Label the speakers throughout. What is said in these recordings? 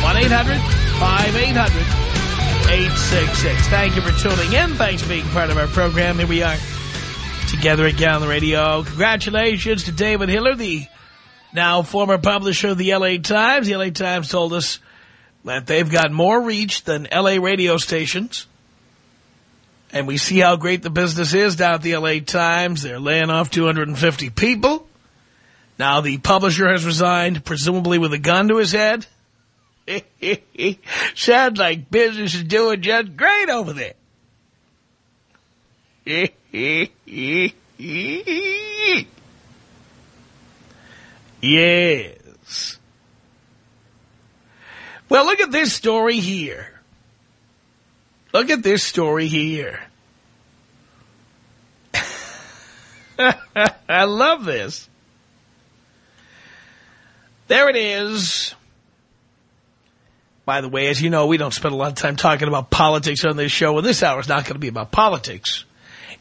Speaker 1: 1-800-5800-866. Thank you for tuning in. Thanks for being part of our program. Here we are together again on the radio. Congratulations to David Hiller, the now former publisher of the L.A. Times. The L.A. Times told us that they've got more reach than L.A. radio stations. And we see how great the business is down at the L.A. Times. They're laying off 250 people. Now the publisher has resigned, presumably with a gun to his head. Sounds like business is doing just great over there. yes. Well, look at this story here. Look at this story here. I love this. There it is. By the way, as you know, we don't spend a lot of time talking about politics on this show, and this hour is not going to be about politics.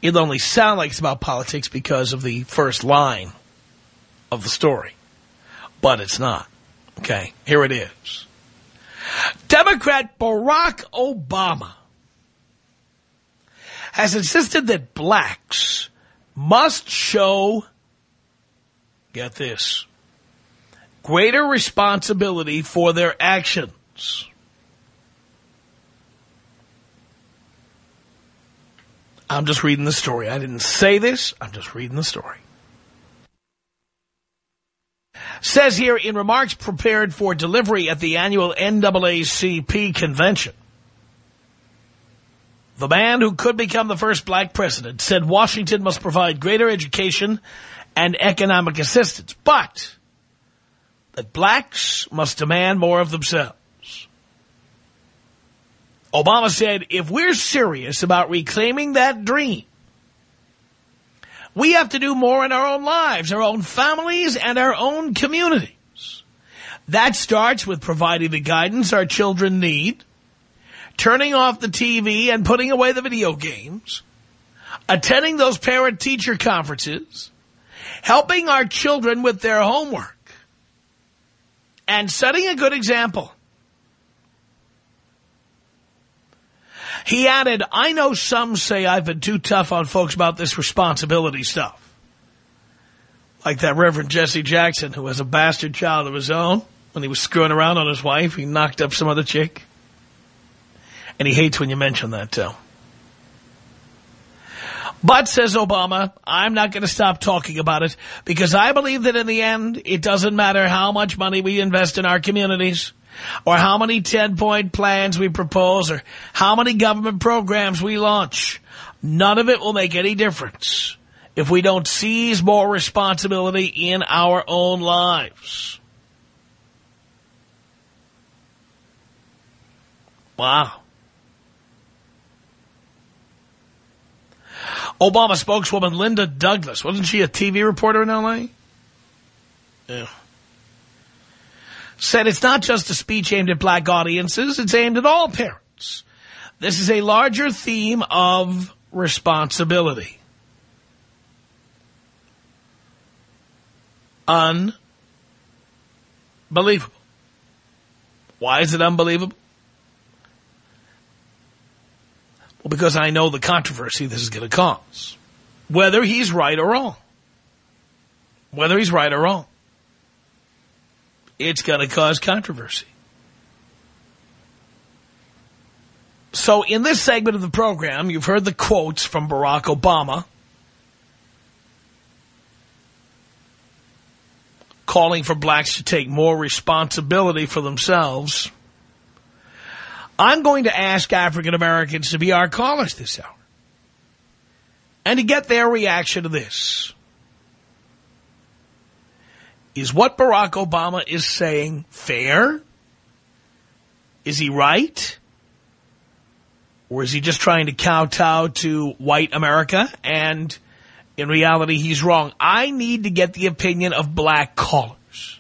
Speaker 1: It'll only sound like it's about politics because of the first line of the story. But it's not. Okay, here it is. Democrat Barack Obama has insisted that blacks must show, get this, greater responsibility for their actions. I'm just reading the story. I didn't say this. I'm just reading the story. Says here in remarks prepared for delivery at the annual NAACP convention, the man who could become the first black president said Washington must provide greater education and economic assistance, but that blacks must demand more of themselves. Obama said, if we're serious about reclaiming that dream, we have to do more in our own lives, our own families, and our own communities. That starts with providing the guidance our children need, turning off the TV and putting away the video games, attending those parent-teacher conferences, helping our children with their homework, and setting a good example. He added, I know some say I've been too tough on folks about this responsibility stuff. Like that Reverend Jesse Jackson, who has a bastard child of his own. When he was screwing around on his wife, he knocked up some other chick. And he hates when you mention that, too. But, says Obama, I'm not going to stop talking about it because I believe that in the end, it doesn't matter how much money we invest in our communities or how many 10-point plans we propose or how many government programs we launch. None of it will make any difference if we don't seize more responsibility in our own lives. Wow. Obama spokeswoman Linda Douglass. Wasn't she a TV reporter in L.A.? Yeah. Said it's not just a speech aimed at black audiences, it's aimed at all parents. This is a larger theme of responsibility. Unbelievable. Why is it unbelievable? Well, because I know the controversy this is going to cause. Whether he's right or wrong. Whether he's right or wrong it's going to cause controversy. So in this segment of the program, you've heard the quotes from Barack Obama calling for blacks to take more responsibility for themselves. I'm going to ask African Americans to be our callers this hour and to get their reaction to this. Is what Barack Obama is saying fair? Is he right? Or is he just trying to kowtow to white America? And in reality, he's wrong. I need to get the opinion of black callers.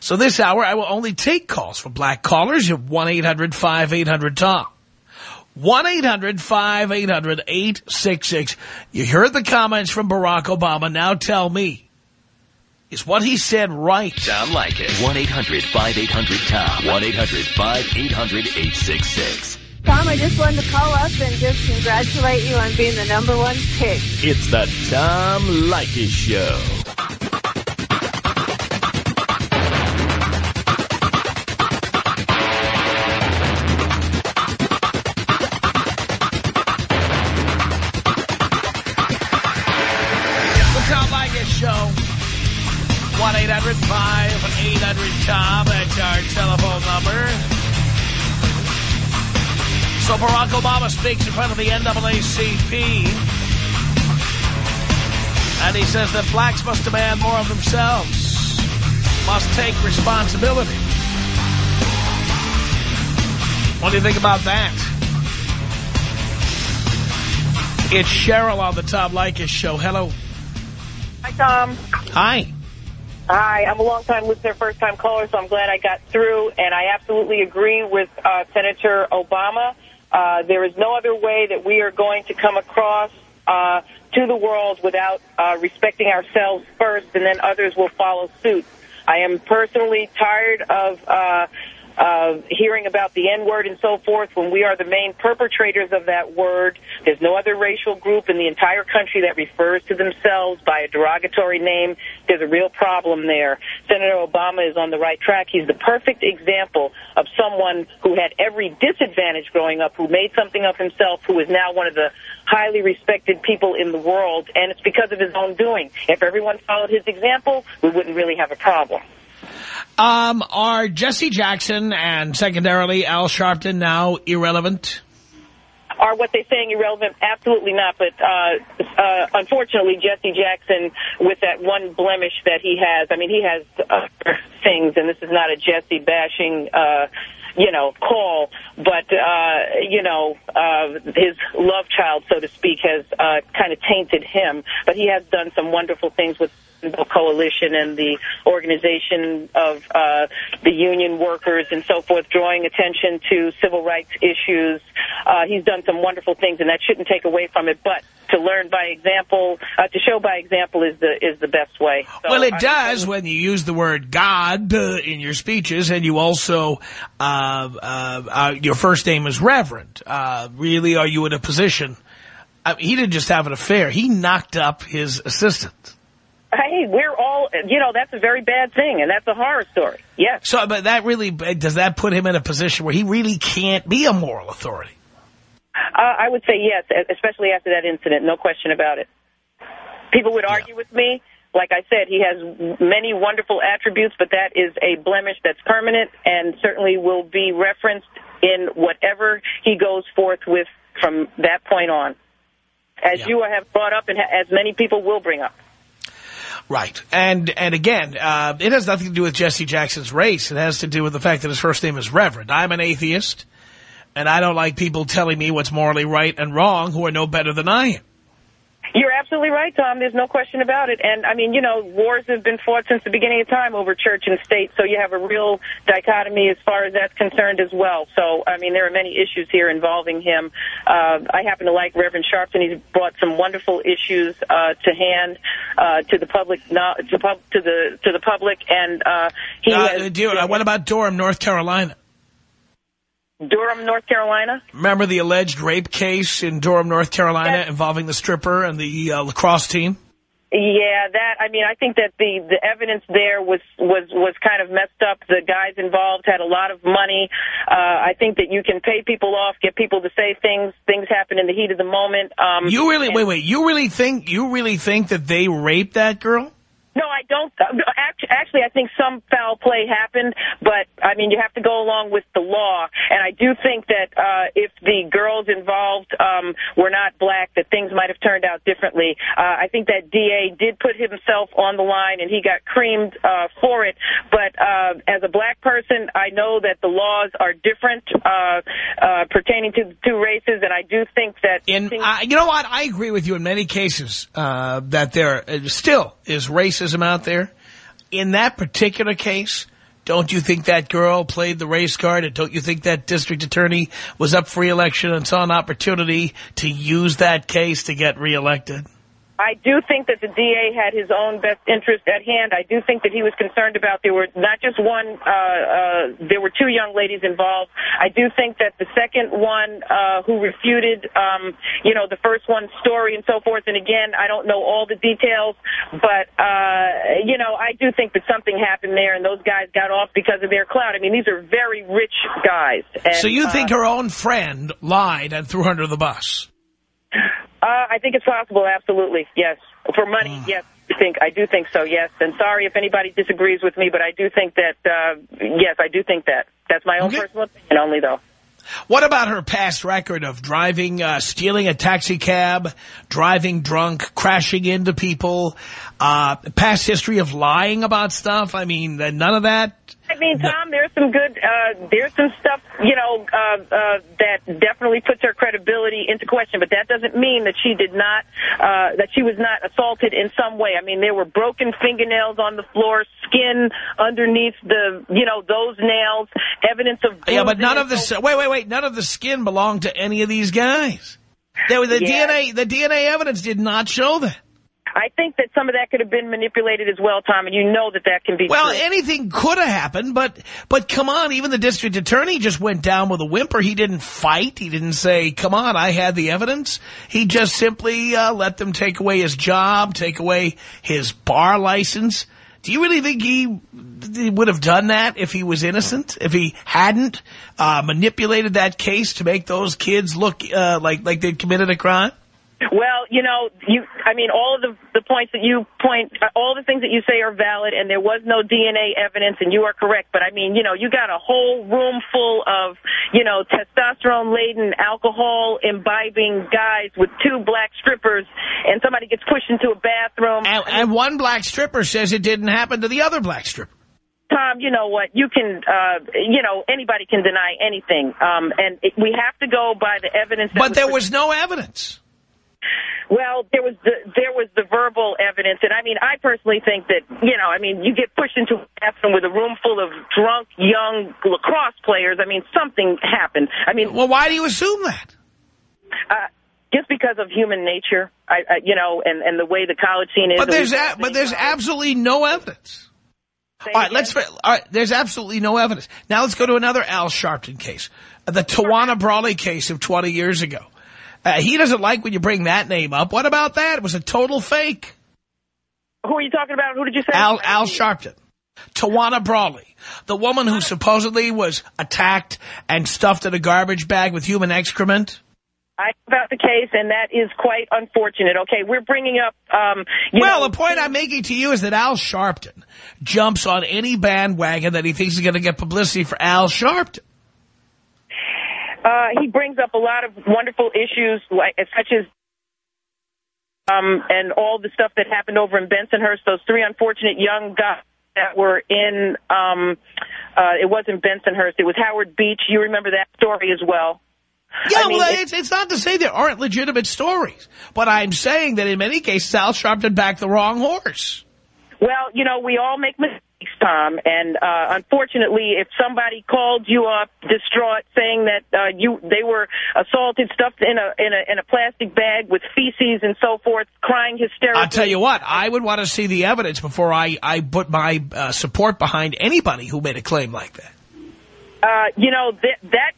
Speaker 1: So this hour, I will only take calls from black callers. Have 1-800-5800-TOM. 1-800-5800-866. You heard the comments from Barack Obama. Now tell me, is what he said right?
Speaker 2: Tom Leykis. 1-800-5800-TOM. 1-800-5800-866.
Speaker 3: Tom, I just wanted to call up and just congratulate you on being the number one pick.
Speaker 2: It's the Tom Leykis Show.
Speaker 1: 1-800-5800-TOM. That's our telephone number. So Barack Obama speaks in front of the NAACP. And he says that blacks must demand more of themselves. Must take responsibility. What do you think about that? It's Cheryl on the Tom Leykis Show. Hello.
Speaker 4: Hi, Tom.
Speaker 1: Hi.
Speaker 4: Hi, I'm a long-time listener, first-time caller, so I'm glad I got through, and I absolutely agree with uh, Senator Obama. Uh, there is no other way that we are going to come across uh, to the world without uh, respecting ourselves first, and then others will follow suit. I am personally tired of uh, hearing about the N-word and so forth when we are the main perpetrators of that word. There's no other racial group in the entire country that refers to themselves by a derogatory name. There's a real problem there. Senator Obama is on the right track. He's the perfect example of someone who had every disadvantage growing up, who made something of himself, who is now one of the highly respected people in the world, and it's because of his own doing. If everyone followed his example, we wouldn't really have a problem.
Speaker 1: Um, are Jesse Jackson and secondarily Al Sharpton now irrelevant?
Speaker 4: Are what they're saying irrelevant? Absolutely not. But uh, uh, unfortunately, Jesse Jackson, with that one blemish that he has, I mean, he has other things, and this is not a Jesse bashing, uh, you know, call, but, uh, you know, uh, his love child, so to speak, has uh, kind of tainted him. But he has done some wonderful things with coalition and the organization of uh, the union workers and so forth, drawing attention to civil rights issues. Uh, he's done some wonderful things, and that shouldn't take away from it. But to learn by example, uh, to show by example is the is the best way. So
Speaker 1: well, it does when you use the word God uh, in your speeches, and you also uh, uh, uh, your first name is Reverend. Uh, really, are you in a position? I he didn't just have an affair; he knocked up his assistant.
Speaker 4: Hey, we're all, you know, that's a very bad thing, and that's a horror story. Yes.
Speaker 1: So, but that really does that put him in a position where he really can't be a moral authority?
Speaker 4: Uh, I would say yes, especially after that incident, no question about it. People would argue with me. Like I said, he has many wonderful attributes, but that is a blemish that's permanent and certainly will be referenced in whatever he goes forth with from that point on. As
Speaker 1: Yeah.
Speaker 4: you have brought up and as many people will bring up.
Speaker 1: Right. And and again, uh, it has nothing to do with Jesse Jackson's race. It has to do with the fact that his first name is Reverend. I'm an atheist, and I don't like people telling me what's morally right and wrong who are no better than I am.
Speaker 4: You're absolutely right, Tom. There's no question about it. And, I mean, you know, wars have been fought since the beginning of time over church and state, so you have a real dichotomy as far as that's concerned as well. So, I mean, there are many issues here involving him. Uh, I happen to like Reverend Sharpton. He's brought some wonderful issues uh, to hand uh, to the public, no, to, pub, to the to the public, and uh, he
Speaker 1: Uh,
Speaker 4: has
Speaker 1: what about Durham, North Carolina?
Speaker 4: Durham, North Carolina.
Speaker 1: Remember the alleged rape case in Durham, North Carolina
Speaker 4: Yes.
Speaker 1: involving the stripper and the uh, lacrosse team?
Speaker 4: Yeah, that I mean, I think that the the evidence there was was was kind of messed up. The guys involved had a lot of money. Uh, I think that you can pay people off, get people to say things. Things happen in the heat of the moment. Um,
Speaker 1: you really wait, wait. You really think you really think that they raped that girl?
Speaker 4: No, I don't. Actually, I think some foul play happened, but, I mean, you have to go along with the law. And I do think that uh, if the girls involved um, were not black, that things might have turned out differently. Uh, I think that DA did put himself on the line, and he got creamed uh, for it. But uh, as a black person, I know that the laws are different uh, uh, pertaining to the two races, and I do think that...
Speaker 1: In, you know what? I agree with you in many cases that there still is racism racism out there. In that particular case, don't you think that girl played the race card? And don't you think that district attorney was up for re-election and saw an opportunity to use that case to get reelected?
Speaker 4: I do think that the DA had his own best interest at hand. I do think that he was concerned about there were not just one, uh, uh, there were two young ladies involved. I do think that the second one uh, who refuted, um, you know, the first one's story and so forth, and again, I don't know all the details, but, uh, you know, I do think that something happened there and those guys got off because of their clout. I mean, these are very rich guys. And,
Speaker 1: so you think uh, her own friend lied and threw her under the bus?
Speaker 4: Uh, I think it's possible, absolutely, yes. For money, mm. yes, I think I do think so, yes. And sorry if anybody disagrees with me, but I do think that, uh, yes, I do think that. That's my own okay. personal opinion only, though.
Speaker 1: What about her past record of driving, uh, stealing a taxi cab, driving drunk, crashing into people, uh, past history of lying about stuff? I mean, none of that?
Speaker 4: I mean, Tom, there's some good, uh, there's some stuff, you know, uh, uh, that definitely puts her credibility into question, but that doesn't mean that she did not, uh, that she was not assaulted in some way. I mean, there were broken fingernails on the floor, skin underneath the, you know, those nails, evidence of...
Speaker 1: Yeah, but none of the, wait, wait, wait, none of the skin belonged to any of these guys. There, the yeah. DNA, the DNA evidence did not show that.
Speaker 4: I think that some of that could have been manipulated as well, Tom, and you know that that can be
Speaker 1: Well,
Speaker 4: true.
Speaker 1: anything could have happened, but but come on, even the district attorney just went down with a whimper. He didn't fight. He didn't say, come on, I had the evidence. He just simply uh, let them take away his job, take away his bar license. Do you really think he would have done that if he was innocent? If he hadn't uh, manipulated that case to make those kids look uh, like like they'd committed a crime?
Speaker 4: Well, you know, you. I mean, all of the the points that you point, all the things that you say are valid, and there was no DNA evidence, and you are correct. But I mean, you know, you got a whole room full of, you know, testosterone-laden, alcohol-imbibing guys with two black strippers, and somebody gets pushed into a bathroom.
Speaker 1: And, and one black stripper says it didn't happen to the other black stripper.
Speaker 4: Tom, you know what? You can, uh, you know, anybody can deny anything, um, and it, we have to go by the evidence.
Speaker 1: but was there was no evidence.
Speaker 4: Well, there was the there was the verbal evidence, and I mean, I personally think that you know, I mean, you get pushed into a bathroom with a room full of drunk young lacrosse players. I mean, something happened. I mean,
Speaker 1: well, why do you assume that?
Speaker 4: Uh, just because of human nature, I, I, you know, and and the way the college scene is.
Speaker 1: But there's a, but there's absolutely no evidence. Say all right, again? let's. All right, there's absolutely no evidence. Now let's go to another Al Sharpton case, the Tawana Brawley case of 20 years ago. Uh, he doesn't like when you bring that name up. What about that? It was a total fake.
Speaker 4: Who are you talking about? Who did you say?
Speaker 1: Al, Al Sharpton. Tawana Brawley, the woman who supposedly was attacked and stuffed in a garbage bag with human excrement.
Speaker 4: I about the case, and that is quite unfortunate. Okay, we're bringing up... Um,
Speaker 1: well,
Speaker 4: know,
Speaker 1: the point I'm making to you is that Al Sharpton jumps on any bandwagon that he thinks is going to get publicity for Al Sharpton.
Speaker 4: Uh, he brings up a lot of wonderful issues, like such as um, and all the stuff that happened over in Bensonhurst. Those three unfortunate young guys that were in. Um, uh, it wasn't Bensonhurst. It was Howard Beach. You remember that story as well.
Speaker 1: Yeah, I mean, well, it's, it's not to say there aren't legitimate stories, but I'm saying that in many cases, Al Sharpton backed the wrong horse.
Speaker 4: Well, you know, we all make mistakes. Tom. And uh, unfortunately, if somebody called you up distraught, saying that uh, you they were assaulted, stuffed in a in a in a plastic bag with feces and so forth, crying hysterically.
Speaker 1: I'll tell you what, I would want to see the evidence before I I put my uh, support behind anybody who made a claim like that.
Speaker 4: Uh, you know that that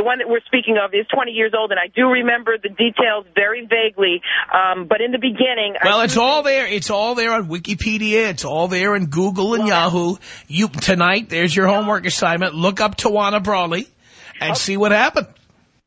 Speaker 4: the one that we're speaking of is 20 years old, and I do remember the details very vaguely. Um, but in the beginning,
Speaker 1: well,
Speaker 4: I
Speaker 1: it's all there. It's all there on Wikipedia. It's all there in Google and Yahoo. You tonight, there's your homework assignment. Look up Tawana Brawley and see what happened.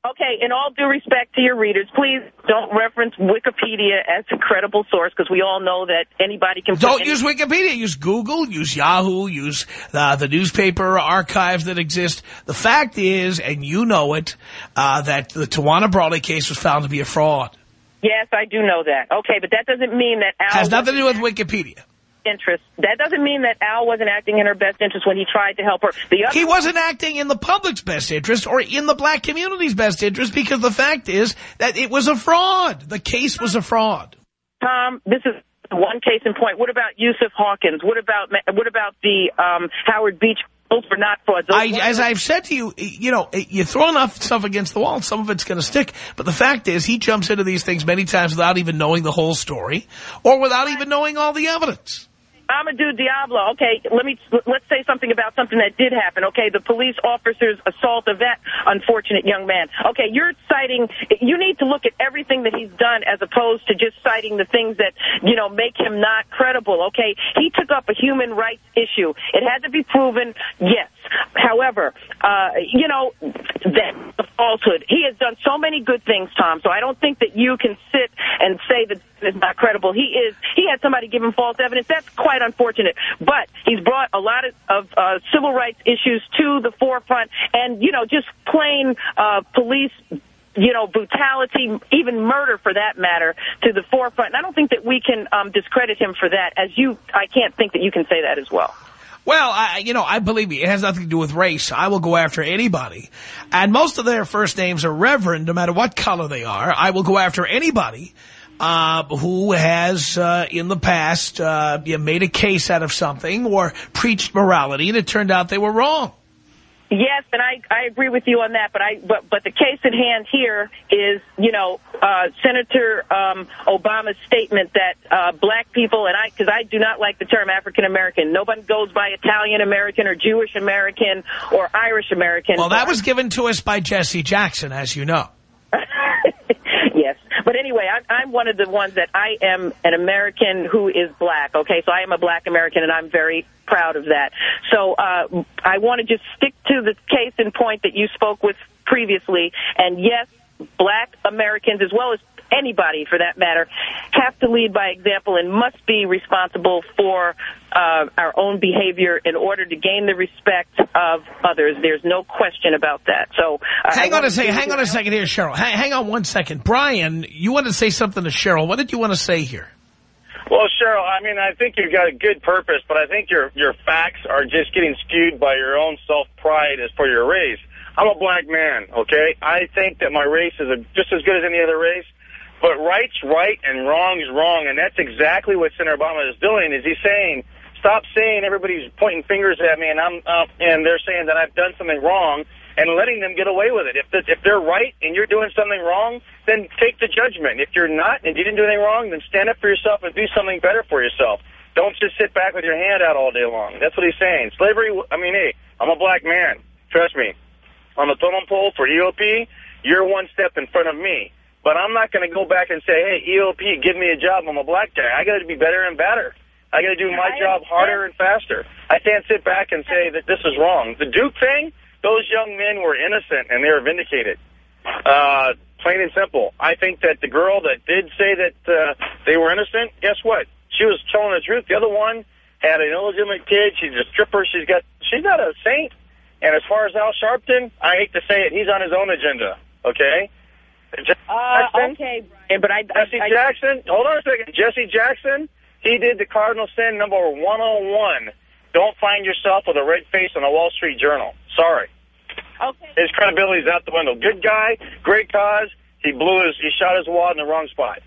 Speaker 4: Okay, in all due respect to your readers, please don't reference Wikipedia as a credible source because we all know that anybody can...
Speaker 1: Don't use Wikipedia. Use Google, use Yahoo, use uh, the newspaper archives that exist. The fact is, and you know it, uh, that the Tawana Brawley case was found to be a fraud.
Speaker 4: Yes, I do know that. Okay, but that doesn't mean that Al...
Speaker 1: Has nothing to do with Wikipedia
Speaker 4: interest. That doesn't mean that Al wasn't acting in her best interest when he tried to help her.
Speaker 1: The he wasn't acting in the public's best interest or in the black community's best interest because the fact is that it was a fraud. The case was a fraud.
Speaker 4: Tom, this is one case in point. What about Yusuf Hawkins? What about what about the um, Howard Beach those were not frauds.
Speaker 1: I, as I've said to you, you know, you throw enough stuff against the wall, some of it's going to stick. But the fact is, he jumps into these things many times without even knowing the whole story or without even knowing all the evidence.
Speaker 4: Amadou Diallo, okay, let me, let's say something about something that did happen, okay? The police officer's assault of that unfortunate young man. Okay, you're citing, you need to look at everything that he's done as opposed to just citing the things that, you know, make him not credible, okay? He took up a human rights issue. It had to be proven, yes. However, uh, you know, that's the falsehood. He has done so many good things, Tom, so I don't think that you can sit and say that it's not credible. He is, he had somebody give him false evidence. That's quite unfortunate. But he's brought a lot of, of uh, civil rights issues to the forefront and, you know, just plain uh, police you know, brutality, even murder for that matter, to the forefront. And I don't think that we can um, discredit him for that. As you, I can't think that you can say that as well.
Speaker 1: Well, I, you know, I believe me, it has nothing to do with race. I will go after anybody. And most of their first names are Reverend, no matter what color they are. I will go after anybody uh, who has, uh, in the past, uh, made a case out of something or preached morality, and it turned out they were wrong.
Speaker 4: Yes, and I, I agree with you on that, but I but but the case at hand here is you know uh, Senator um, Obama's statement that uh, black people and I because I do not like the term African American. Nobody goes by Italian American or Jewish American or Irish American.
Speaker 1: Well, that was given to us by Jesse Jackson, as you know.
Speaker 4: But anyway, I'm, I'm one of the ones that I am an American who is black, okay? So I am a black American, and I'm very proud of that. So uh, I want to just stick to the case in point that you spoke with previously. And yes, black Americans, as well as anybody for that matter, have to lead by example and must be responsible for uh, our own behavior in order to gain the respect of others. There's no question about that. So
Speaker 1: uh, hang on a second. Hang on a second here, Cheryl. Hang, hang on one second. Brian, you want to say something to Cheryl. What did you want to say here?
Speaker 5: Well, Cheryl, I mean, I think you've got a good purpose, but I think your your facts are just getting skewed by your own self-pride as for your race. I'm a black man, okay? I think that my race is a, just as good as any other race. But right's right and wrong's wrong, and that's exactly what Senator Obama is doing. Is he's saying, stop saying everybody's pointing fingers at me, and I'm uh, and they're saying that I've done something wrong, and letting them get away with it. If the, if they're right and you're doing something wrong, then take the judgment. If you're not and you didn't do anything wrong, then stand up for yourself and do something better for yourself. Don't just sit back with your hand out all day long. That's what he's saying. Slavery, I mean, hey, I'm a black man. Trust me. On the totem pole for EOP, you're one step in front of me. But I'm not going to go back and say, hey, EOP, give me a job. I'm a black guy. I got to be better and better. I got to do my job harder and faster. I can't sit back and say that this is wrong. The Duke thing, those young men were innocent and they were vindicated. Uh, plain and simple. I think that the girl that did say that uh, they were innocent, guess what? She was telling the truth. The other one had an illegitimate kid. She's a stripper. She's got. She's not a saint. And as far as Al Sharpton, I hate to say it, he's on his own agenda. Okay.
Speaker 4: Uh, okay, Brian, but I...
Speaker 5: Jesse
Speaker 4: I,
Speaker 5: Jackson, hold on a second. Jesse Jackson, he did the cardinal sin number 101. Don't find yourself with a red face on the Wall Street Journal. Sorry.
Speaker 4: Okay.
Speaker 5: His credibility's out the window. Good guy, great cause. He blew his, he shot his wad in the wrong spot.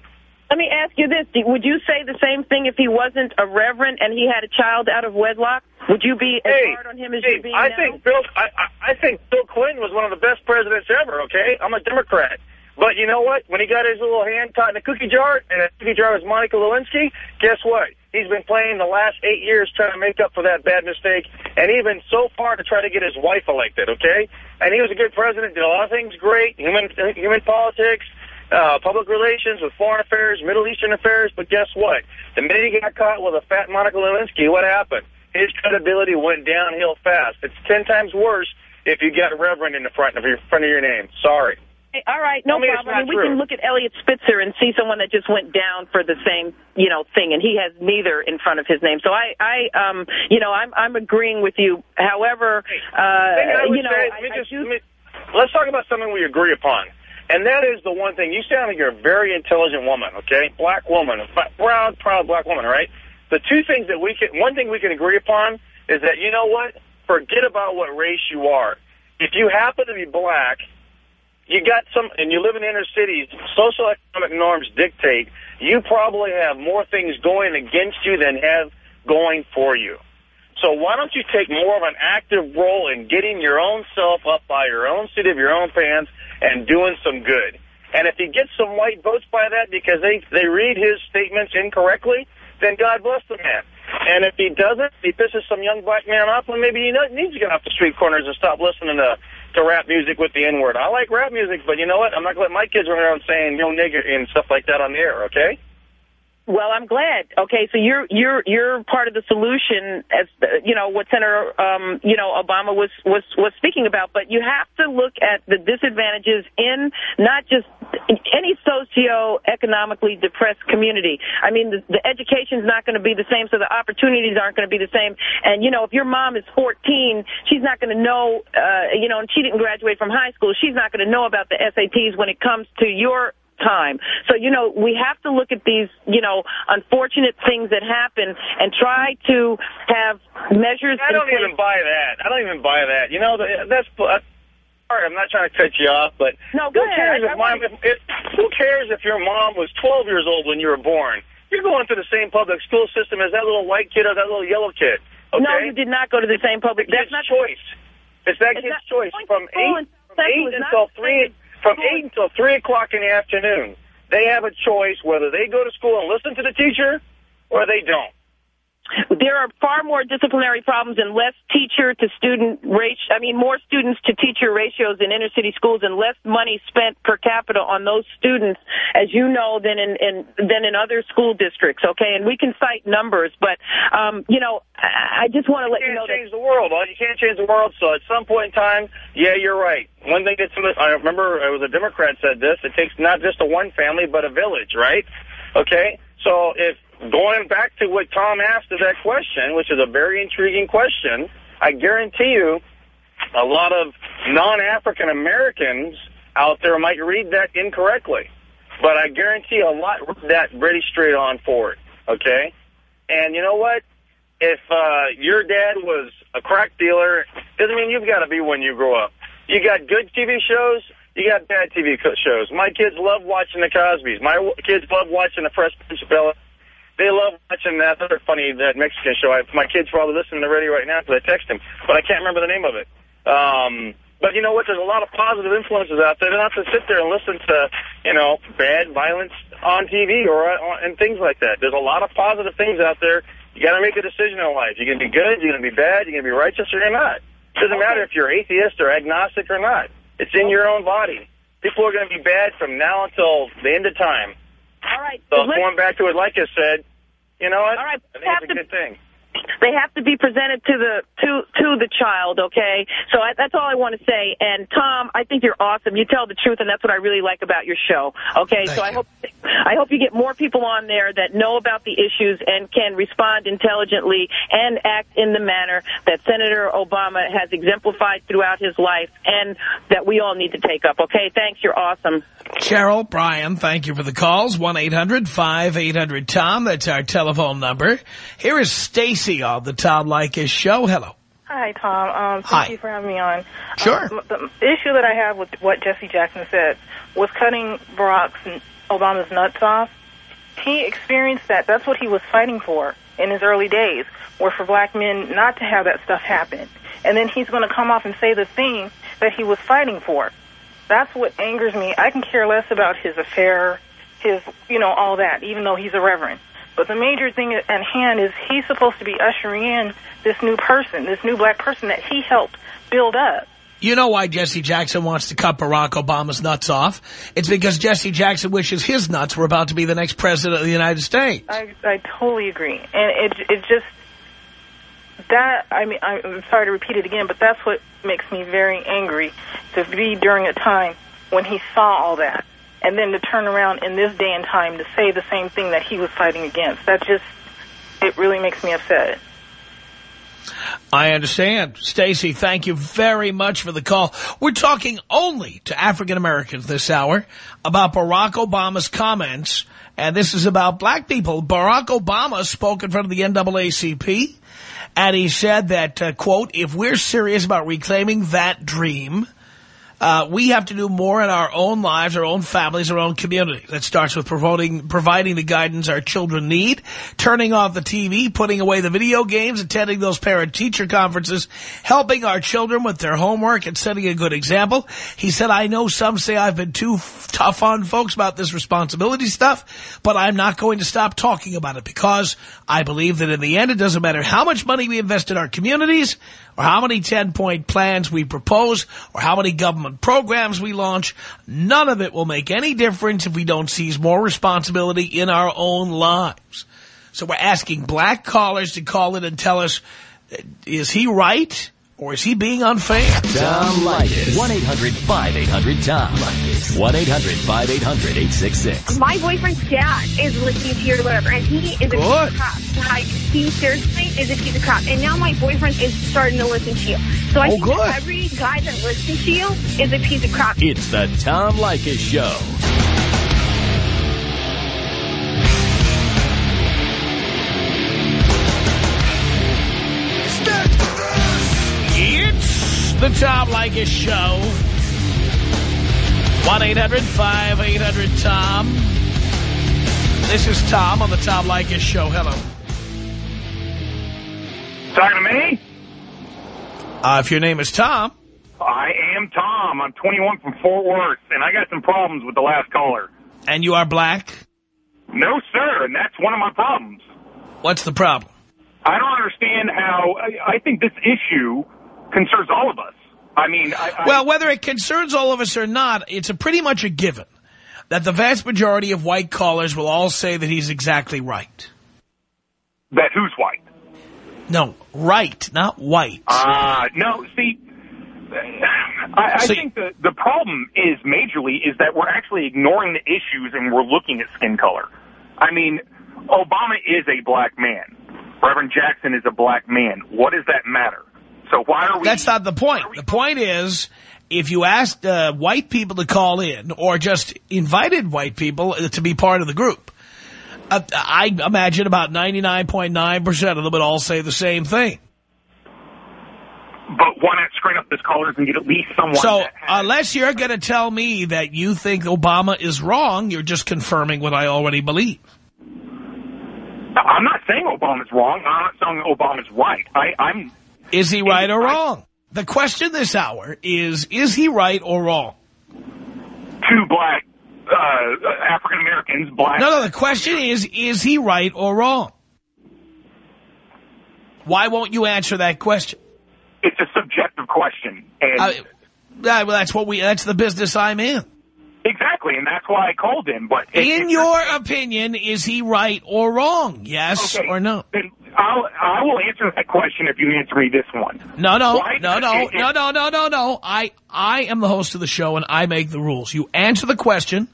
Speaker 4: Let me ask you this. Would you say the same thing if he wasn't a reverend and he had a child out of wedlock? Would you be as
Speaker 5: hey,
Speaker 4: hard on him as
Speaker 5: hey,
Speaker 4: you're being
Speaker 5: I
Speaker 4: now?
Speaker 5: think Bill, I, I think Bill Clinton was one of the best presidents ever, okay? I'm a Democrat. But you know what? When he got his little hand caught in a cookie jar, and the cookie jar was Monica Lewinsky, guess what? he's been playing the last eight years trying to make up for that bad mistake, and even so far to try to get his wife elected, okay? And he was a good president, did a lot of things great, human, human politics, uh, public relations with foreign affairs, Middle Eastern affairs, but guess what? The minute he got caught with a fat Monica Lewinsky, what happened? His credibility went downhill fast. It's ten times worse if you get Reverend in the front of your, front of your name. Sorry.
Speaker 4: All right, no problem. I mean, we can look at Eliot Spitzer and see someone that just went down for the same, you know, thing, and he has neither in front of his name. So I, I, um, you know, I'm, I'm agreeing with you. However, uh, you know,
Speaker 5: say,
Speaker 4: I, I
Speaker 5: just,
Speaker 4: do
Speaker 5: let me- let's talk about something we agree upon. And that is the one thing. You sound like you're a very intelligent woman, okay? Black woman, proud, proud black woman, right? The two things that we can, one thing we can agree upon is that, you know what? Forget about what race you are. If you happen to be black, you got some, and you live in inner cities, social economic norms dictate you probably have more things going against you than have going for you. So why don't you take more of an active role in getting your own self up by your own seat of your own pants and doing some good? And if he gets some white votes by that because they, they read his statements incorrectly, then God bless the man. And if he doesn't, he pisses some young black man off, then maybe he needs to get off the street corners and stop listening to, to rap music with the N-word. I like rap music, but you know what? I'm not going to let my kids run around saying, yo, nigger, and stuff like that on the air, okay?
Speaker 4: Well, I'm glad. Okay, so you're you're you're part of the solution, as you know what Senator um, you know Obama was was was speaking about. But you have to look at the disadvantages in not just any socio-economically depressed community. I mean, the, the education's not going to be the same, so the opportunities aren't going to be the same. And you know, if your mom is 14, she's not going to know, uh, you know, and she didn't graduate from high school, she's not going to know about the SATs when it comes to your time. So, you know, we have to look at these, you know, unfortunate things that happen and try to have measures
Speaker 5: I don't even buy that. I don't even buy that. You know, the- that's. Uh, right, I'm not trying to cut you off, but
Speaker 4: No, go
Speaker 5: who
Speaker 4: ahead.
Speaker 5: cares if mom? If, if, who cares if your mom was 12 years old when you were born? You're going through the same public school system as that little white kid or that little yellow kid. Okay?
Speaker 4: No, you did not go to the same public.
Speaker 5: That's
Speaker 4: That's not
Speaker 5: choice. It's that
Speaker 4: It's
Speaker 5: kid's choice from eight from eight until three from eight until three o'clock in the afternoon. They have a choice whether they go to school and listen to the teacher or they don't.
Speaker 4: There are far more disciplinary problems and less teacher to student ratio. I mean, more students to teacher ratios in inner city schools and less money spent per capita on those students, as you know, than in, in than in other school districts. Okay, and we can cite numbers, but um, you know, I I just want to let
Speaker 5: You
Speaker 4: you know
Speaker 5: can't
Speaker 4: that
Speaker 5: change the world. Well, You can't change the world. So at some point in time, yeah, you're right. One thing that some, I remember it was a Democrat said this. It takes not just a one family, but a village, right? Okay. So if going back to what Tom asked of that question, which is a very intriguing question, I guarantee you, a lot of non-African Americans out there might read that incorrectly, but I guarantee a lot read that pretty straight on for it, Okay. And you know what? if uh, your dad was a crack dealer, doesn't mean you've got to be when you grow up. You got good TV shows, you got bad TV shows. My kids love watching the Cosbys. My kids love watching the Fresh Prince of Bel-Air. They love watching that other funny that Mexican show. I, my kids probably listening to the radio right now because I text them, but I can't remember the name of it. Um, but you know what? There's a lot of positive influences out there. They don't have to sit there and listen to, you know, bad violence on TV or on, and things like that. There's a lot of positive things out there. You got to make a decision in life. You're going to be good, you're going to be bad, you're going to be righteous, or you're not. It doesn't matter if you're atheist or agnostic or not. It's in your own body. People are going to be bad from now until the end of time.
Speaker 4: Right.
Speaker 5: So going back to what Leykis said, you know what?
Speaker 4: All right,
Speaker 5: I think it's a good thing.
Speaker 4: They have to be presented to the to to the child okay? So I, that's all i want to say. And tom i think you're awesome. You tell the truth and that's what i really like about your show okay?
Speaker 1: Thank
Speaker 4: so i hope i hope you get more people on there that know about the issues and can respond intelligently and act in the manner that senator obama has exemplified throughout his life and that we all need to take up okay? Thanks. You're awesome.
Speaker 1: Cheryl, Brian, thank you for the calls. 1-800-5800-TOM. That's our telephone number. Here is Stacy on the Tom Leykis show. Hello.
Speaker 6: Hi, Tom. Um, thank
Speaker 1: Hi.
Speaker 6: you for having me on.
Speaker 1: Sure.
Speaker 6: Um, the issue that I have with what Jesse Jackson said was cutting Barack's Obama's nuts off. He experienced that. That's what he was fighting for in his early days, were for black men not to have that stuff happen. And then he's going to come off and say the thing that he was fighting for. That's what angers me. I can care less about his affair, his, you know, all that, even though he's a reverend. But the major thing at hand is he's supposed to be ushering in this new person, this new black person that he helped build up.
Speaker 1: You know why Jesse Jackson wants to cut Barack Obama's nuts off? It's because Jesse Jackson wishes his nuts were about to be the next president of the United States.
Speaker 6: I, I totally agree. And it, it just, that, I mean, I'm sorry to repeat it again, but that's what makes me very angry to be during a time when he saw all that. And then to turn around in this day and time to say the same thing that he was fighting against. That just, it really makes me upset.
Speaker 1: I understand. Stacy, thank you very much for the call. We're talking only to African Americans this hour about Barack Obama's comments, and this is about black people. Barack Obama spoke in front of the NAACP, and he said that, uh, quote, if we're serious about reclaiming that dream, uh, we have to do more in our own lives, our own families, our own communities. That starts with providing, providing the guidance our children need, turning off the TV, putting away the video games, attending those parent-teacher conferences, helping our children with their homework, and setting a good example. He said, I know some say I've been too tough on folks about this responsibility stuff, but I'm not going to stop talking about it because I believe that in the end, it doesn't matter how much money we invest in our communities or how many 10-point plans we propose, or how many government programs we launch, none of it will make any difference if we don't seize more responsibility in our own lives. So we're asking black callers to call in and tell us, uh, is he right? Or is he being unfair?
Speaker 2: Tom Leykis. 1-800-5800-TOM. 1-800-5800-866.
Speaker 3: My boyfriend's dad is listening to your whatever, and he is a piece
Speaker 1: Good.
Speaker 3: of crap. Like, he seriously is a piece of crap. And now my boyfriend is starting to listen to you. So I
Speaker 1: Oh,
Speaker 3: think
Speaker 1: good.
Speaker 3: that every guy that listens to you is a piece of crap.
Speaker 2: It's the Tom Leykis Show.
Speaker 1: The Tom Leykis Show. 1-800-5800-TOM. This is Tom on the Tom Leykis Show. Hello.
Speaker 7: Talking to me?
Speaker 1: Uh, if your name is Tom,
Speaker 7: I am Tom. I'm 21 from Fort Worth, and I got some problems with the last caller.
Speaker 1: and you are black,
Speaker 7: No, sir, and that's one of my problems.
Speaker 1: what's the problem?
Speaker 7: I don't understand how. I, I think this issue concerns all of us. I mean, I, I,
Speaker 1: Well, whether it concerns all of us or not, it's a pretty much a given that the vast majority of white callers will all say that he's exactly right.
Speaker 7: that who's white?
Speaker 1: No, right, not white.
Speaker 7: Uh, no, see, I, I
Speaker 1: See-
Speaker 7: think the, the problem is majorly is that we're actually ignoring the issues and we're looking at skin color. I mean, Obama is a black man. Reverend Jackson is a black man. What does that matter? So why are we...
Speaker 1: That's not the point.
Speaker 7: why are we-
Speaker 1: The point is, if you asked uh, white people to call in or just invited white people to be part of the group, uh, I imagine about 99.9% of them would all say the same thing.
Speaker 7: But why not screen up this callers and get at least someone
Speaker 1: So unless you're going to tell me that you think Obama is wrong, you're just confirming what I already believe.
Speaker 7: I'm not saying Obama's wrong. I'm not saying Obama's right. I, I'm
Speaker 1: Is he right or wrong? The question this hour is, is he right or wrong?
Speaker 7: two black uh, African Americans, black.
Speaker 1: No, no, the question is, is he right or wrong? Why won't you answer that question?
Speaker 7: It's a subjective question, and
Speaker 1: Uh, well, that's what we, that's the business I'm in.
Speaker 7: exactly, and that's why I called him. But if-
Speaker 1: In your opinion, is he right or wrong? Yes
Speaker 7: okay,
Speaker 1: or no?
Speaker 7: Then I'll I will answer that question if you answer me this one.
Speaker 1: No, no,
Speaker 7: Why-
Speaker 1: no, no,
Speaker 7: it-
Speaker 1: no, no, no, no, no. I, I am the host of the show and I make the rules. You answer the question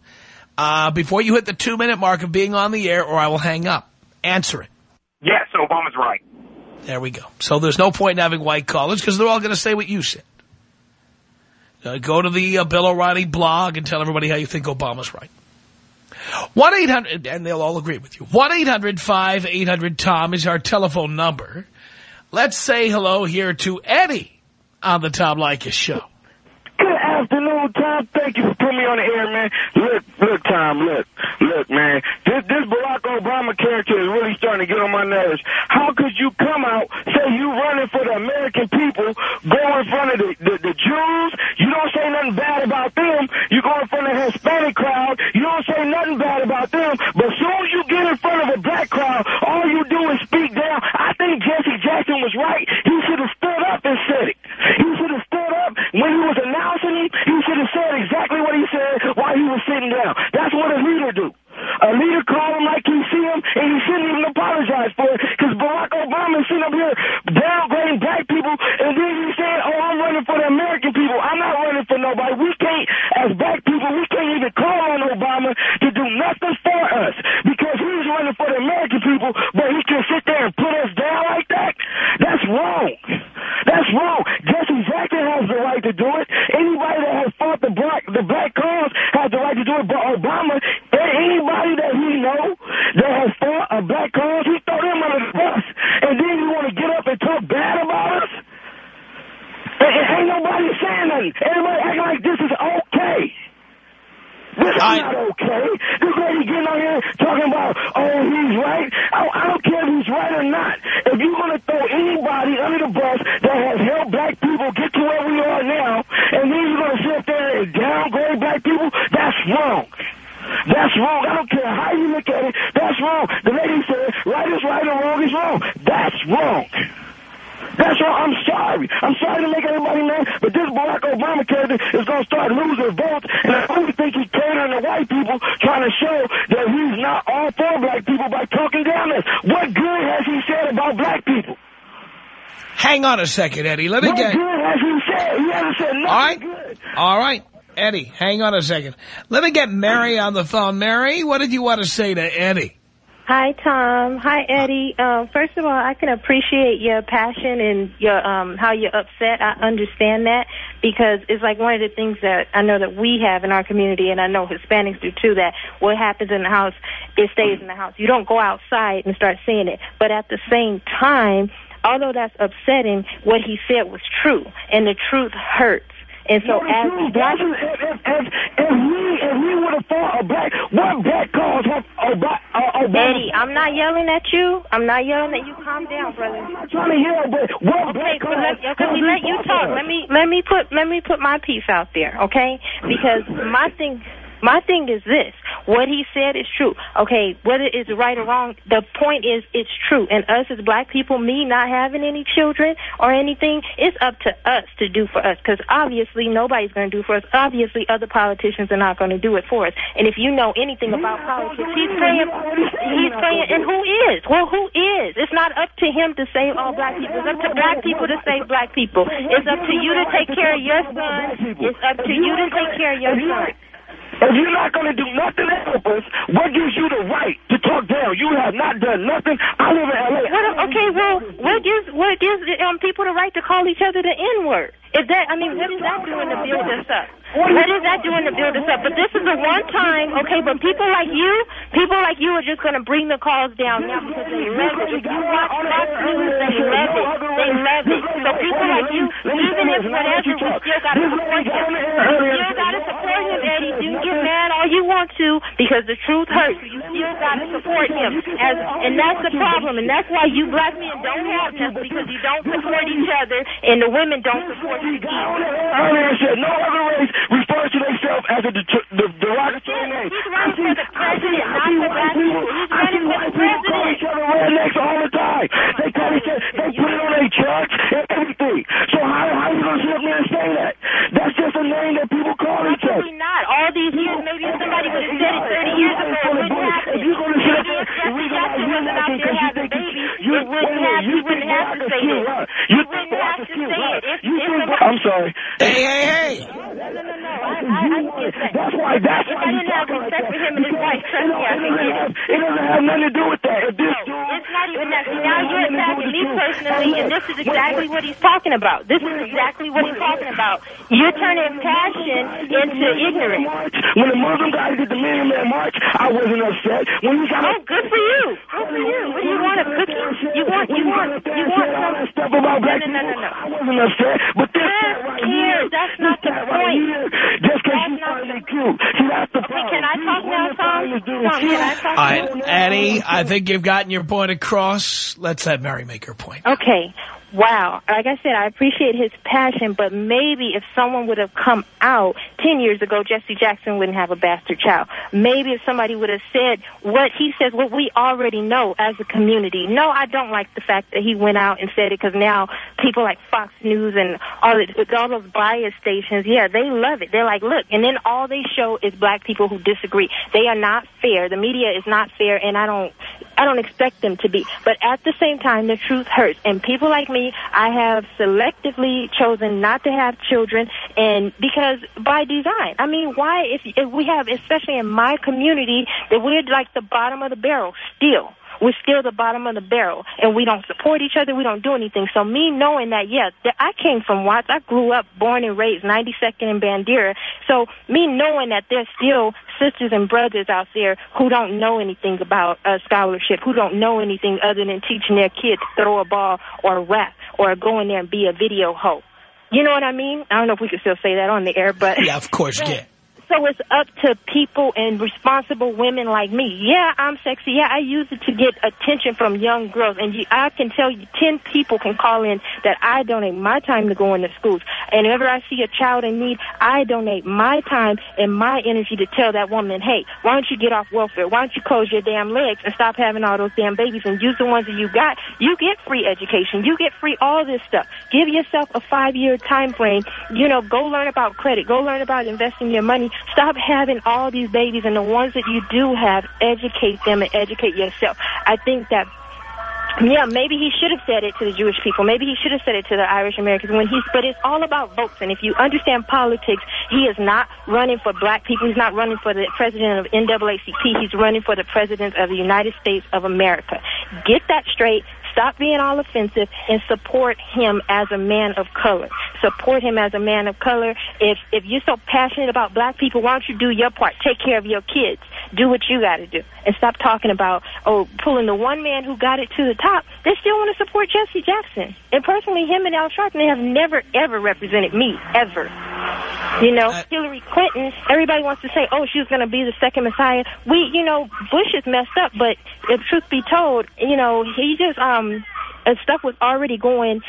Speaker 1: uh, before you hit the two-minute mark of being on the air or I will hang up. Answer it.
Speaker 7: Yes, Obama's right.
Speaker 1: There we go. So there's no point in having white callers because they're all going to say what you said. Uh, go to the uh, Bill O'Reilly blog and tell everybody how you think Obama's right. 1-800, and they'll all agree with you. 1-800-5800-TOM is our telephone number. Let's say hello here to Eddie on the Tom Leykis show
Speaker 8: afternoon, Tom. Thank you for putting me on the air, man. Look, look, Tom, look, look, man. This this Barack Obama character is really starting to get on my nerves. How could you come out, say you running for the American people, go in front of the, the, the Jews, you don't say nothing bad about them, you go in front of the Hispanic crowd, you don't say nothing bad about them, but soon as you get in front of a black crowd, all you do is speak down. I think Jesse Jackson was right. He should have That's why I'm sorry. I'm sorry to make everybody mad, but this Barack Obama character is going to start losing votes, and I only think he's catering to white people, trying to show that he's not all for black people by talking down us. What good has he said about black people?
Speaker 1: Hang on a second, Eddie. Let me
Speaker 8: What
Speaker 1: get...
Speaker 8: What good has he said? He hasn't said nothing
Speaker 1: All right.
Speaker 8: good.
Speaker 1: All right. Eddie, hang on a second. Let me get Mary on the phone. Mary, what did you want to say to Eddie?
Speaker 9: Hi, Tom. Hi, Eddie. Um, first of all, I can appreciate your passion and your um, how you're upset. I understand that because it's like one of the things that I know that we have in our community, and I know Hispanics do too. That what happens in the house, it stays in the house. You don't go outside and start seeing it. But at the same time, although that's upsetting, what he said was true, and the truth hurts. And so, as black
Speaker 8: if, if, if, we if we would have fought a black, what black cause have Obama? Uh, Obama
Speaker 9: Eddie, I'm not yelling at you. I'm not yelling at you. Calm down, brother.
Speaker 8: I'm trying to hear, but what
Speaker 9: Okay,
Speaker 8: black
Speaker 9: so
Speaker 8: cause?
Speaker 9: let, okay, let you talk. Let me let me put let me put my piece out there, okay? Because my thing my thing is this. What he said is true. Okay, whether it's right or wrong, the point is it's true. And us as black people, me not having any children or anything, it's up to us to do for us. Because obviously nobody's going to do for us. Obviously other politicians are not going to do it for us. And if you know anything about politics, he's saying, he's saying, and who is? Well, who is? It's not up to him to save all black people. It's up to black people to save black people. It's up to you to take care of your son. It's up to you to take care of your son.
Speaker 8: If you're not going to do nothing to help us, what gives you the right to talk down? You have not done nothing. I live in L.A.
Speaker 9: What, okay, well, what gives what gives um, people the right to call each other the N word? If that, I mean, what is that doing to build us up? What is that doing to build us up? But this is the one time, okay. But people like you, people like you are just going to bring the calls down now because they love it. If you watch Fox News, they love it. They love it. So people like you, even if whatever, we still got to support him. We still got to support him, Eddie. You get mad all you want to because the truth hurts. You still got to support him, as and that's the problem, and that's why you black men don't have this because you don't support each other, and the women don't support you either.
Speaker 8: No other race refers to themselves as a det- the derogatory name.
Speaker 9: He's running for the president, not the black people. He's
Speaker 8: I see
Speaker 9: running for
Speaker 8: white
Speaker 9: the
Speaker 8: people call each other rednecks all the time. Oh, they call each other, they put it on their trucks and everything. So how how are you gonna sit up there and say that? That's just a name that people call each other.
Speaker 9: Absolutely not. All these years, maybe if somebody would have said it 30 years ago, it wouldn't happen.
Speaker 8: If you're gonna sit up
Speaker 9: Maybe
Speaker 8: there and
Speaker 9: Jesse
Speaker 8: reason you're
Speaker 9: wasn't out there
Speaker 8: because you
Speaker 9: having
Speaker 8: think
Speaker 9: babies,
Speaker 8: you
Speaker 9: wouldn't
Speaker 8: wait a minute,
Speaker 9: have,
Speaker 8: you
Speaker 9: you wouldn't have to say
Speaker 8: cute,
Speaker 9: this.
Speaker 8: right?
Speaker 9: You
Speaker 8: You
Speaker 9: wouldn't have to say it. If,
Speaker 8: You
Speaker 9: if
Speaker 8: think
Speaker 9: somebody-
Speaker 8: I'm sorry.
Speaker 1: Hey, hey, hey.
Speaker 9: No, no, no, no. I, I, I get that.
Speaker 8: That's why. That's
Speaker 9: if
Speaker 8: why
Speaker 9: I
Speaker 8: you
Speaker 9: didn't have
Speaker 8: talking like
Speaker 9: respect
Speaker 8: that.
Speaker 9: for him and his wife, trust me, I
Speaker 8: it,
Speaker 9: could
Speaker 8: doesn't
Speaker 9: get
Speaker 8: have,
Speaker 9: it.
Speaker 8: it doesn't have nothing to do with that. If this
Speaker 9: No,
Speaker 8: dude,
Speaker 9: it's not even that. See, now you're
Speaker 8: have nothing to do
Speaker 9: attacking me personally, and this is exactly what he's talking about. This is exactly what he's talking about. You're turning passion into ignorance.
Speaker 8: When the Muslim guys did the Million Man March, I wasn't upset. When we got
Speaker 9: Oh, good for you. Good for you. What do you want, a cookie? You want, you want, you want
Speaker 8: all that
Speaker 9: some...
Speaker 8: stuff about
Speaker 9: No,
Speaker 8: black
Speaker 9: no, no, no, no.
Speaker 8: I wasn't upset, but this
Speaker 9: Who
Speaker 8: cat right here,
Speaker 9: That's not the
Speaker 8: right
Speaker 9: point.
Speaker 8: here, just because you
Speaker 9: not
Speaker 8: find it cute. See, that's the
Speaker 9: Okay, can I talk now, Tom?
Speaker 8: find this dude
Speaker 9: Tom, can I talk
Speaker 1: All right, Eddie, I think you've gotten your point across. Let's have Mary make her point.
Speaker 9: Okay. Wow. Like I said, I appreciate his passion, but maybe if someone would have come out 10 years ago, Jesse Jackson wouldn't have a bastard child. Maybe if somebody would have said what he says, what we already know as a community. No, I don't like the fact that he went out and said it because now people like Fox News and all, the, all those bias stations, yeah, they love it. They're like, look, and then all they show is black people who disagree. They are not fair. The media is not fair, and I don't, I don't expect them to be. But at the same time, the truth hurts. And people like me, I have selectively chosen not to have children, and because by design. I mean, why, if, if we have, especially in my community, that we're like the bottom of the barrel still we're still the bottom of the barrel, and we don't support each other. We don't do anything. So me knowing that, yeah, that I came from Watts. I grew up, born and raised, 92nd and Bandera. So me knowing that there's still sisters and brothers out there who don't know anything about uh, scholarship, who don't know anything other than teaching their kids to throw a ball or rap or go in there and be a video hoe. You know what I mean? I don't know if we can still say that on the air, but...
Speaker 1: Yeah, of course can.
Speaker 9: So it's up to people and responsible women like me. Yeah, I'm sexy. Yeah, I use it to get attention from young girls. And you, I can tell you 10 people can call in that I donate my time to go into schools. And whenever I see a child in need, I donate my time and my energy to tell that woman, hey, why don't you get off welfare? Why don't you close your damn legs and stop having all those damn babies and use the ones that you got? You get free education. You get free all this stuff. Give yourself a five-year time frame. You know, go learn about credit. Go learn about investing your money Stop having all these babies, and the ones that you do have, educate them and educate yourself. I think that yeah, maybe he should have said it to the Jewish people. Maybe he should have said it to the Irish Americans when he's, but it's all about votes. And if you understand politics, he is not running for black people. He's not running for the president of NAACP. He's running for the president of the United States of America. Get that straight. Stop being all offensive and support him as a man of color. Support him as a man of color. If if you're so passionate about black people, why don't you do your part? Take care of your kids. Do what you got to do. And stop talking about, oh, pulling the one man who got it to the top. They still want to support Jesse Jackson. And personally, him and Al Sharpton have never, ever represented me, ever. You know, uh, Hillary Clinton, everybody wants to say, oh, she was going to be the second Messiah. We, you know, Bush is messed up, but if truth be told, you know, he just, um, Um, stuff was already going,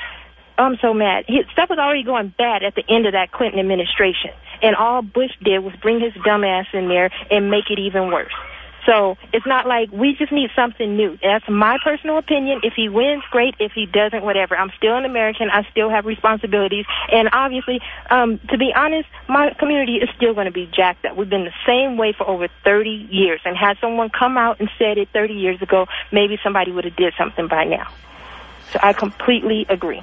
Speaker 9: I'm so mad. His, stuff was already going bad at the end of that Clinton administration. And all Bush did was bring his dumb ass in there and make it even worse. So it's not like we just need something new. That's my personal opinion. If he wins, great. If he doesn't, whatever. I'm still an American. I still have responsibilities. And obviously, um, to be honest, my community is still going to be jacked up. We've been the same way for over 30 years. And had someone come out and said it 30 years ago, maybe somebody would have did something by now. So I completely agree.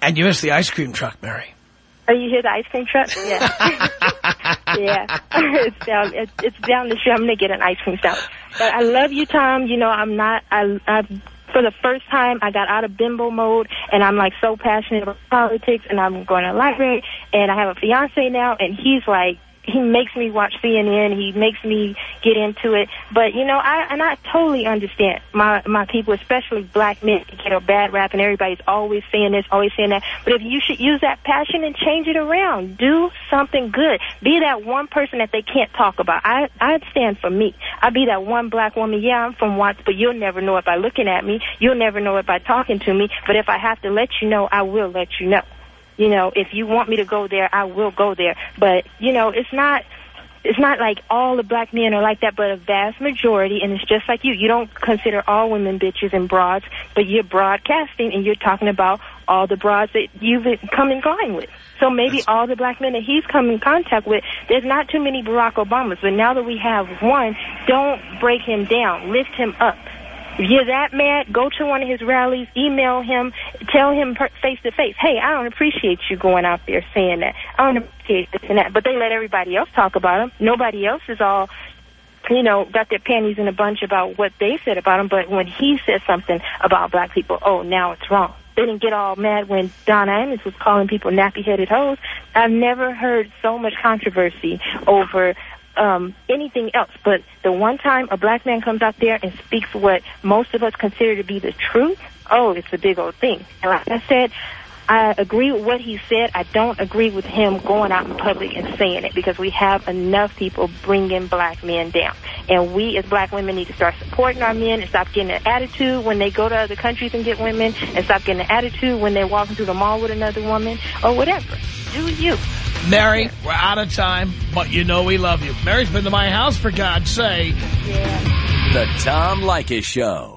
Speaker 1: And you missed the ice cream truck, Mary.
Speaker 9: Oh, you hear the ice cream truck? Yeah. yeah. it's down it's, it's down the street. I'm going to get an ice cream sandwich. But I love you, Tom. You know, I'm not, I, I've, for the first time, I got out of bimbo mode, and I'm, like, so passionate about politics, and I'm going to library, and I have a fiance now, and he's, like, he makes me watch CNN. He makes me get into it. But you know, I and I totally understand my my people, especially black men, get a bad rap, and everybody's always saying this, always saying that. But if you should use that passion and change it around, do something good. Be that one person that they can't talk about. I I'd stand for me. I'd be that one black woman. Yeah, I'm from Watts, but you'll never know it by looking at me. You'll never know it by talking to me. But if I have to let you know, I will let you know. You know, if you want me to go there, I will go there. But, you know, it's not it's not like all the black men are like that, but a vast majority, and it's just like you. You don't consider all women bitches and broads, but you're broadcasting and you're talking about all the broads that you've come in line with. So maybe That's all the black men that he's come in contact with, there's not too many Barack Obamas, but now that we have one, don't break him down. Lift him up. If you're that mad, go to one of his rallies, email him, tell him face to face, hey, I don't appreciate you going out there saying that. I don't appreciate this and that. But they let everybody else talk about him. Nobody else is all, you know, got their panties in a bunch about what they said about him. But when he said something about black people, oh, now it's wrong. They didn't get all mad when Don Imus was calling people nappy-headed hoes. I've never heard so much controversy over um, anything else. But the one time a black man comes out there and speaks what most of us consider to be the truth, oh, it's a big old thing. And like I said, I agree with what he said. I don't agree with him going out in public and saying it because we have enough people bringing black men down. And we as black women need to start supporting our men and stop getting an attitude when they go to other countries and get women and stop getting an attitude when they're walking through the mall with another woman or whatever. Do you.
Speaker 1: Mary, we're out of time, but you know we love you. Mary's been to my house, for God's sake.
Speaker 9: Yeah.
Speaker 2: The Tom Leykis Show.